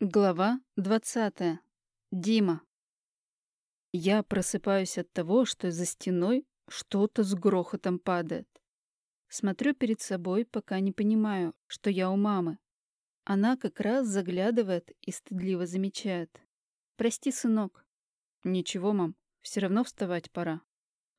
Глава 20. Дима. Я просыпаюсь от того, что за стеной что-то с грохотом падает. Смотрю перед собой, пока не понимаю, что я у мамы. Она как раз заглядывает и стыдливо замечает. «Прости, сынок». «Ничего, мам, все равно вставать пора».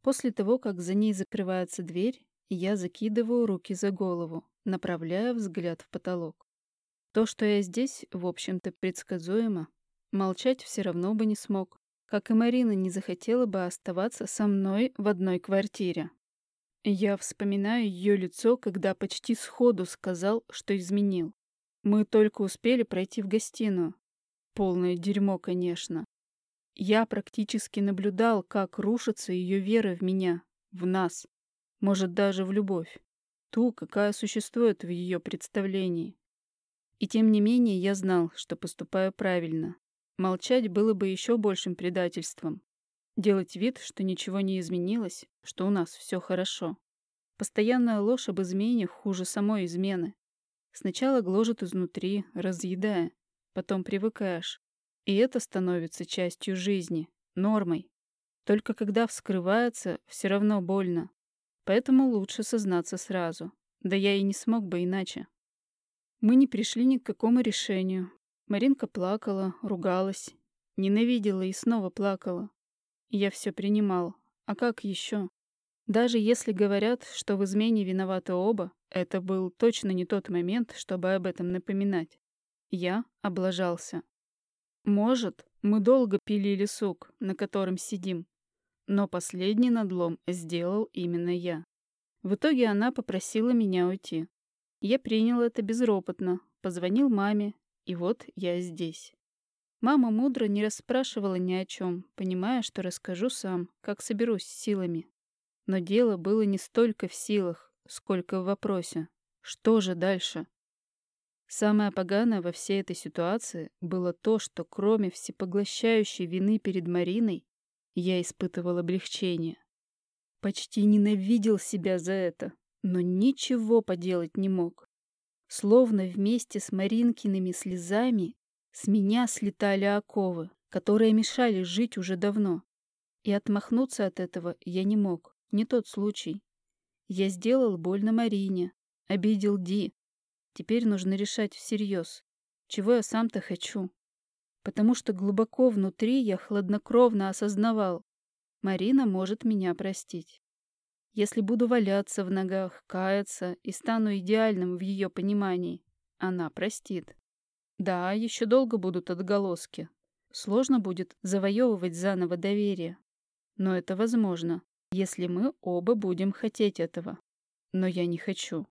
После того, как за ней закрывается дверь, я закидываю руки за голову, направляя взгляд в потолок. То, что я здесь, в общем-то, предсказуемо. Молчать все равно бы не смог. Как и Марина не захотела бы оставаться со мной в одной квартире. Я вспоминаю ее лицо, когда почти сходу сказал, что изменил. Мы только успели пройти в гостиную. Полное дерьмо, конечно. Я практически наблюдал, как рушится ее вера в меня, в нас, может, даже в любовь. Ту, какая существует в ее представлении. И тем не менее я знал, что поступаю правильно. Молчать было бы еще большим предательством. Делать вид, что ничего не изменилось, что у нас все хорошо. Постоянная ложь об измене хуже самой измены. Сначала гложет изнутри, разъедая, потом привыкаешь. И это становится частью жизни, нормой. Только когда вскрывается, все равно больно. Поэтому лучше сознаться сразу. Да я и не смог бы иначе. Мы не пришли ни к какому решению. Маринка плакала, ругалась, ненавидела и снова плакала. Я все принимал. А как еще? Даже если говорят, что в измене виноваты оба, это был точно не тот момент, чтобы об этом напоминать. Я облажался. Может, мы долго пилили сук, на котором сидим, но последний надлом сделал именно я. В итоге она попросила меня уйти. Я принял это безропотно, позвонил маме, и вот я здесь. Мама мудро не расспрашивала ни о чем, понимая, что расскажу сам, как соберусь с силами. Но дело было не столько в силах, сколько в вопросе. Что же дальше? Самое поганое во всей этой ситуации было то, что кроме всепоглощающей вины перед Мариной, я испытывал облегчение. Почти ненавидел себя за это но ничего поделать не мог. Словно вместе с Маринкиными слезами с меня слетали оковы, которые мешали жить уже давно. И отмахнуться от этого я не мог, не тот случай. Я сделал больно Марине, обидел Ди. Теперь нужно решать всерьез, чего я сам-то хочу. Потому что глубоко внутри я хладнокровно осознавал, Марина может меня простить. Если буду валяться в ногах, каяться и стану идеальным в ее понимании, она простит. Да, еще долго будут отголоски. Сложно будет завоевывать заново доверие. Но это возможно, если мы оба будем хотеть этого. Но я не хочу.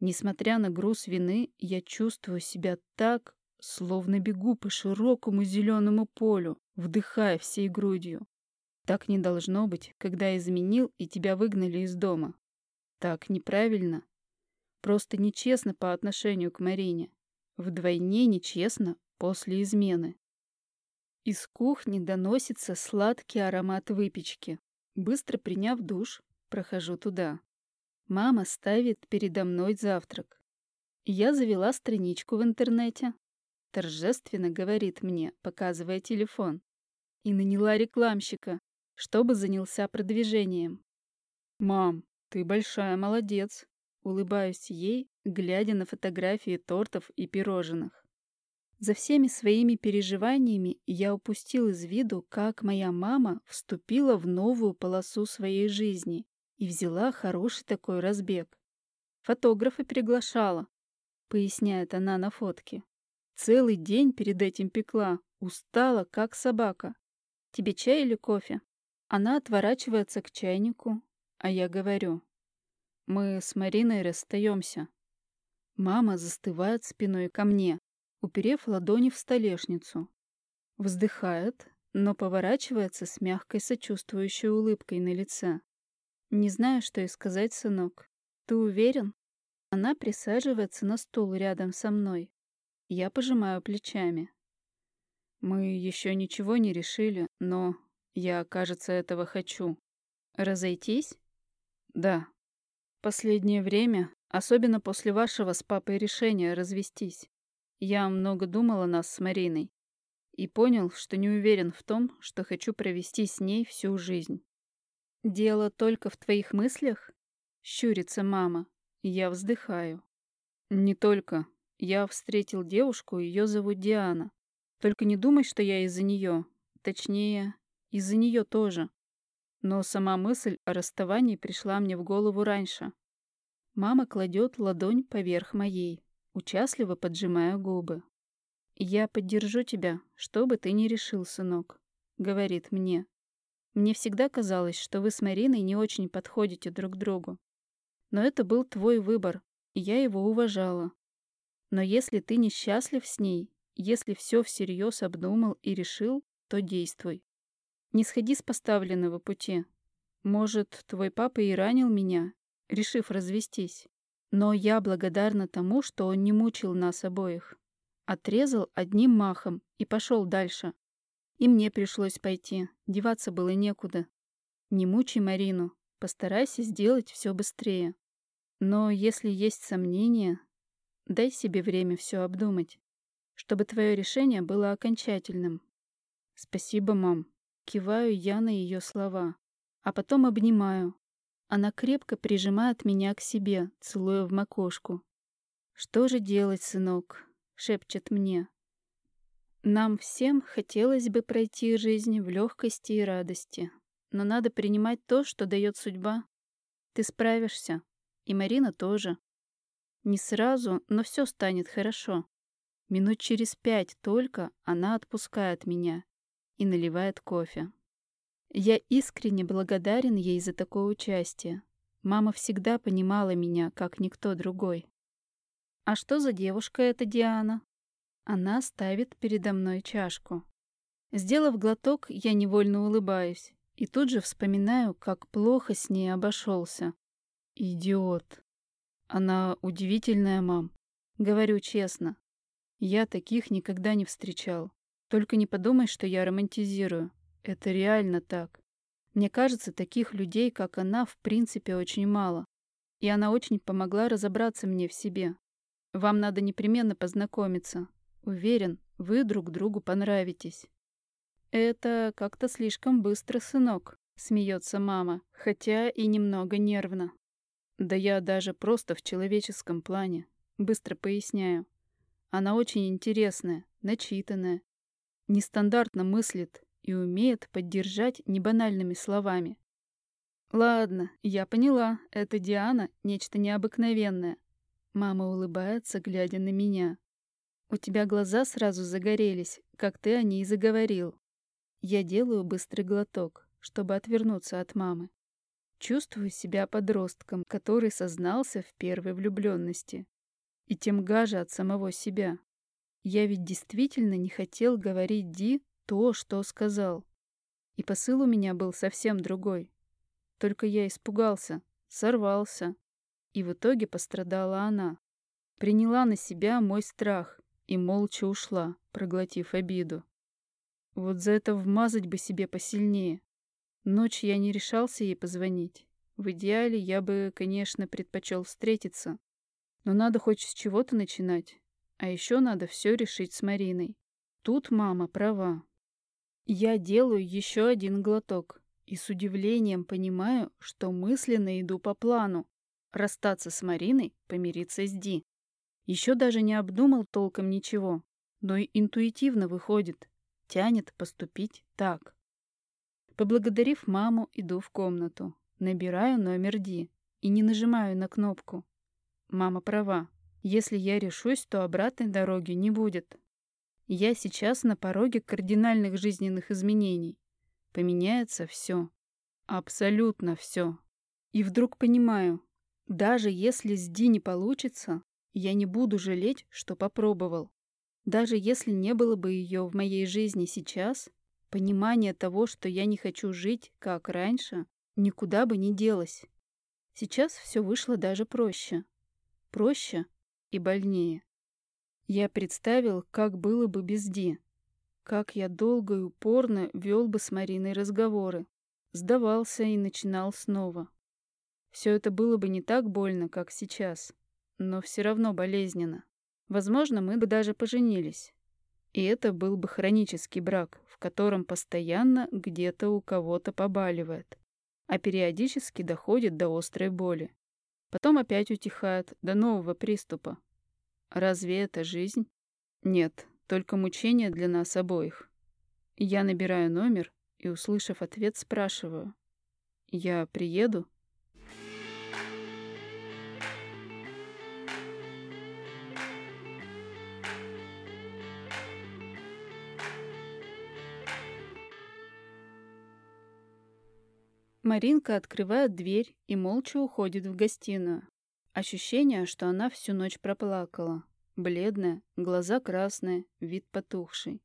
Несмотря на груз вины, я чувствую себя так, словно бегу по широкому зеленому полю, вдыхая всей грудью. Так не должно быть, когда изменил и тебя выгнали из дома. Так неправильно. Просто нечестно по отношению к Марине. Вдвойне нечестно после измены. Из кухни доносится сладкий аромат выпечки. Быстро приняв душ, прохожу туда. Мама ставит передо мной завтрак. Я завела страничку в интернете. Торжественно говорит мне, показывая телефон. И наняла рекламщика, чтобы занялся продвижением. «Мам, ты большая молодец», — улыбаюсь ей, глядя на фотографии тортов и пирожных. За всеми своими переживаниями я упустил из виду, как моя мама вступила в новую полосу своей жизни и взяла хороший такой разбег. Фотографа приглашала, поясняет она на фотке. Целый день перед этим пекла, устала, как собака. Тебе чай или кофе? Она отворачивается к чайнику, а я говорю. Мы с Мариной расстаемся. Мама застывает спиной ко мне, уперев ладони в столешницу. Вздыхает, но поворачивается с мягкой сочувствующей улыбкой на лице. «Не знаю, что и сказать, сынок. Ты уверен?» Она присаживается на стул рядом со мной. Я пожимаю плечами. «Мы еще ничего не решили, но я, кажется, этого хочу. Разойтись? Да. Последнее время, особенно после вашего с папой решения развестись. Я много думал о нас с Мариной и понял, что не уверен в том, что хочу провести с ней всю жизнь. «Дело только в твоих мыслях?» — щурится мама. Я вздыхаю. «Не только. Я встретил девушку, ее зовут Диана. Только не думай, что я из-за нее. Точнее, из-за нее тоже. Но сама мысль о расставании пришла мне в голову раньше. Мама кладет ладонь поверх моей, участливо поджимая губы. «Я поддержу тебя, что бы ты ни решил, сынок», — говорит мне. «Мне всегда казалось, что вы с Мариной не очень подходите друг другу. Но это был твой выбор, и я его уважала. Но если ты несчастлив с ней, если все всерьез обдумал и решил, то действуй. Не сходи с поставленного пути. Может, твой папа и ранил меня, решив развестись. Но я благодарна тому, что он не мучил нас обоих. Отрезал одним махом и пошел дальше. И мне пришлось пойти, деваться было некуда. Не мучай Марину, постарайся сделать все быстрее. Но если есть сомнения, дай себе время все обдумать, чтобы твое решение было окончательным. Спасибо, мам. Киваю я на ее слова, а потом обнимаю, она крепко прижимает меня к себе, целуя в макушку. «Что же делать, сынок?» — шепчет мне. «Нам всем хотелось бы пройти жизнь в легкости и радости, но надо принимать то, что дает судьба. Ты справишься, и Марина тоже. Не сразу, но все станет хорошо. Минут через пять только она отпускает меня и наливает кофе. Я искренне благодарен ей за такое участие. Мама всегда понимала меня, как никто другой. «А что за девушка эта Диана?» Она ставит передо мной чашку. Сделав глоток, я невольно улыбаюсь и тут же вспоминаю, как плохо с ней обошелся. Идиот. Она удивительная, мам. Говорю честно. Я таких никогда не встречал. Только не подумай, что я романтизирую. Это реально так. Мне кажется, таких людей, как она, в принципе, очень мало. И она очень помогла разобраться мне в себе. Вам надо непременно познакомиться. Уверен, вы друг другу понравитесь. Это как-то слишком быстро, сынок, смеется мама, хотя и немного нервно. Да я даже просто в человеческом плане. Быстро поясняю. Она очень интересная, начитанная, нестандартно мыслит и умеет поддержать небанальными словами. Ладно, я поняла, это Диана нечто необыкновенное. Мама улыбается, глядя на меня. У тебя глаза сразу загорелись, как ты о ней заговорил. Я делаю быстрый глоток, чтобы отвернуться от мамы. Чувствую себя подростком, который сознался в первой влюбленности. И тем гаже от самого себя. Я ведь действительно не хотел говорить Ди то, что сказал. И посыл у меня был совсем другой. Только я испугался, сорвался. И в итоге пострадала она. Приняла на себя мой страх и молча ушла, проглотив обиду. Вот за это вмазать бы себе посильнее. Ночь я не решался ей позвонить. В идеале я бы, конечно, предпочел встретиться. Но надо хоть с чего-то начинать. А еще надо все решить с Мариной. Тут мама права. Я делаю еще один глоток и с удивлением понимаю, что мысленно иду по плану. Расстаться с Мариной, помириться с Ди. Еще даже не обдумал толком ничего, но и интуитивно выходит. Тянет поступить так. Поблагодарив маму, иду в комнату. Набираю номер Ди и не нажимаю на кнопку. Мама права. Если я решусь, то обратной дороги не будет. Я сейчас на пороге кардинальных жизненных изменений. Поменяется все. Абсолютно все. И вдруг понимаю, даже если с Ди не получится, я не буду жалеть, что попробовал. Даже если не было бы ее в моей жизни сейчас, понимание того, что я не хочу жить, как раньше, никуда бы не делось. Сейчас все вышло даже проще. Проще и больнее. Я представил, как было бы без Ди. Как я долго и упорно вел бы с Мариной разговоры. Сдавался и начинал снова. Все это было бы не так больно, как сейчас, но все равно болезненно. Возможно, мы бы даже поженились. И это был бы хронический брак, в котором постоянно где-то у кого-то побаливает, а периодически доходит до острой боли. Потом опять утихает до нового приступа. Разве это жизнь? Нет, только мучение для нас обоих. Я набираю номер и, услышав ответ, спрашиваю. «Я приеду?» Маринка открывает дверь и молча уходит в гостиную. Ощущение, что она всю ночь проплакала. Бледная, глаза красные, вид потухший.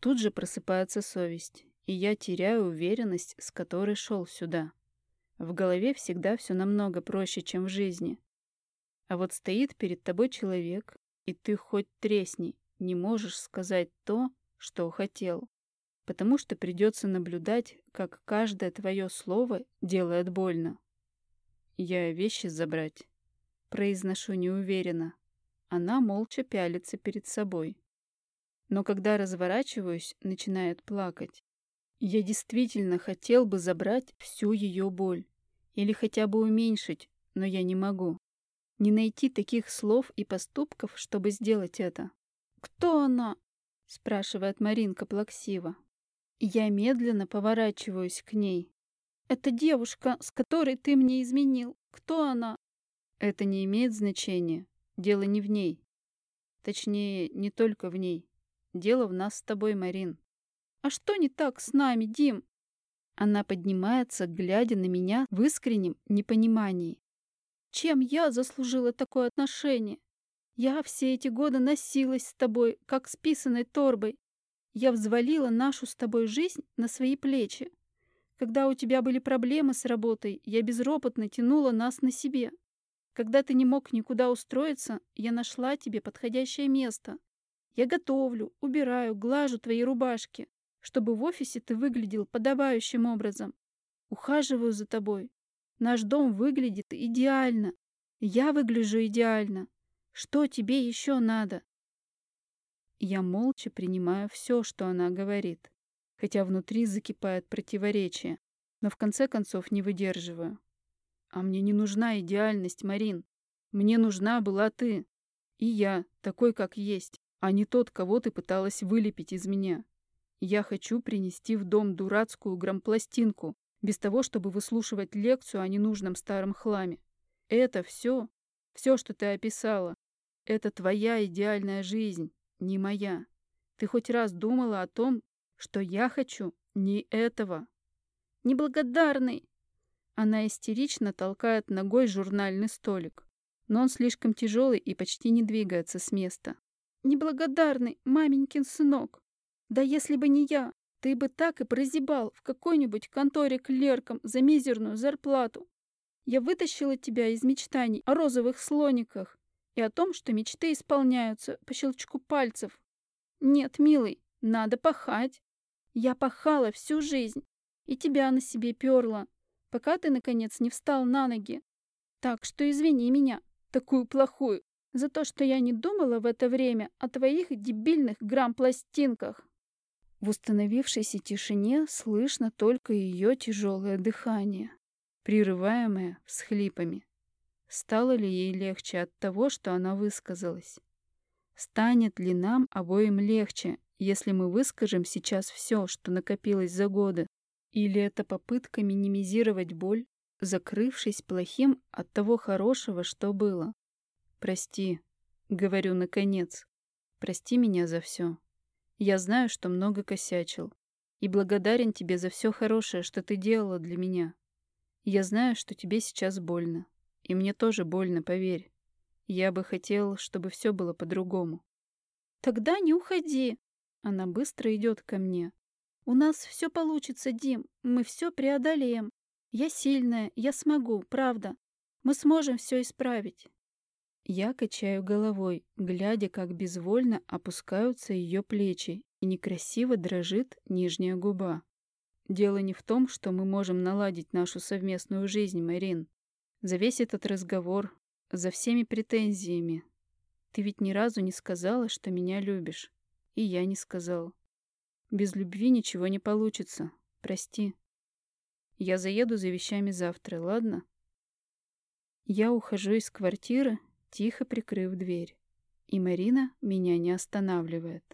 Тут же просыпается совесть, и я теряю уверенность, с которой шел сюда. В голове всегда все намного проще, чем в жизни. А вот стоит перед тобой человек, и ты хоть тресни, не можешь сказать то, что хотел потому что придется наблюдать, как каждое твое слово делает больно. Я вещи забрать. Произношу неуверенно. Она молча пялится перед собой. Но когда разворачиваюсь, начинает плакать. Я действительно хотел бы забрать всю ее боль. Или хотя бы уменьшить, но я не могу. Не найти таких слов и поступков, чтобы сделать это. «Кто она?» — спрашивает Маринка плаксиво. Я медленно поворачиваюсь к ней. «Это девушка, с которой ты мне изменил. Кто она?» Это не имеет значения. Дело не в ней. Точнее, не только в ней. Дело в нас с тобой, Марин. «А что не так с нами, Дим?» Она поднимается, глядя на меня в искреннем непонимании. «Чем я заслужила такое отношение? Я все эти годы носилась с тобой, как с писаной торбой, я взвалила нашу с тобой жизнь на свои плечи. Когда у тебя были проблемы с работой, я безропотно тянула нас на себе. Когда ты не мог никуда устроиться, я нашла тебе подходящее место. Я готовлю, убираю, глажу твои рубашки, чтобы в офисе ты выглядел подобающим образом. Ухаживаю за тобой. Наш дом выглядит идеально. Я выгляжу идеально. Что тебе еще надо? Я молча принимаю все, что она говорит, хотя внутри закипает противоречие, но в конце концов не выдерживаю. А мне не нужна идеальность, Марин. Мне нужна была ты. И я, такой, как есть, а не тот, кого ты пыталась вылепить из меня. Я хочу принести в дом дурацкую грампластинку, без того, чтобы выслушивать лекцию о ненужном старом хламе. Это все, все, что ты описала, это твоя идеальная жизнь, не моя. Ты хоть раз думала о том, что я хочу не этого? Неблагодарный! Она истерично толкает ногой журнальный столик, но он слишком тяжелый и почти не двигается с места. Неблагодарный маменькин сынок! Да если бы не я, ты бы так и прозябал в какой-нибудь конторе клерком за мизерную зарплату. Я вытащила тебя из мечтаний о розовых слониках, и о том, что мечты исполняются по щелчку пальцев. Нет, милый, надо пахать. Я пахала всю жизнь, и тебя на себе перла, пока ты, наконец, не встал на ноги. Так что извини меня, такую плохую, за то, что я не думала в это время о твоих дебильных грамм-пластинках. В установившейся тишине слышно только ее тяжелое дыхание, прерываемое всхлипами. Стало ли ей легче от того, что она высказалась? Станет ли нам обоим легче, если мы выскажем сейчас все, что накопилось за годы? Или это попытка минимизировать боль, закрывшись плохим от того хорошего, что было? Прости, говорю наконец. Прости меня за все. Я знаю, что много косячил. И благодарен тебе за все хорошее, что ты делала для меня. Я знаю, что тебе сейчас больно. И мне тоже больно, поверь. Я бы хотел, чтобы все было по-другому. Тогда не уходи. Она быстро идет ко мне. У нас все получится, Дим. Мы все преодолеем. Я сильная, я смогу, правда. Мы сможем все исправить. Я качаю головой, глядя, как безвольно опускаются ее плечи и некрасиво дрожит нижняя губа. Дело не в том, что мы можем наладить нашу совместную жизнь, Марин за весь этот разговор, за всеми претензиями. Ты ведь ни разу не сказала, что меня любишь. И я не сказал. Без любви ничего не получится. Прости. Я заеду за вещами завтра, ладно? Я ухожу из квартиры, тихо прикрыв дверь. И Марина меня не останавливает.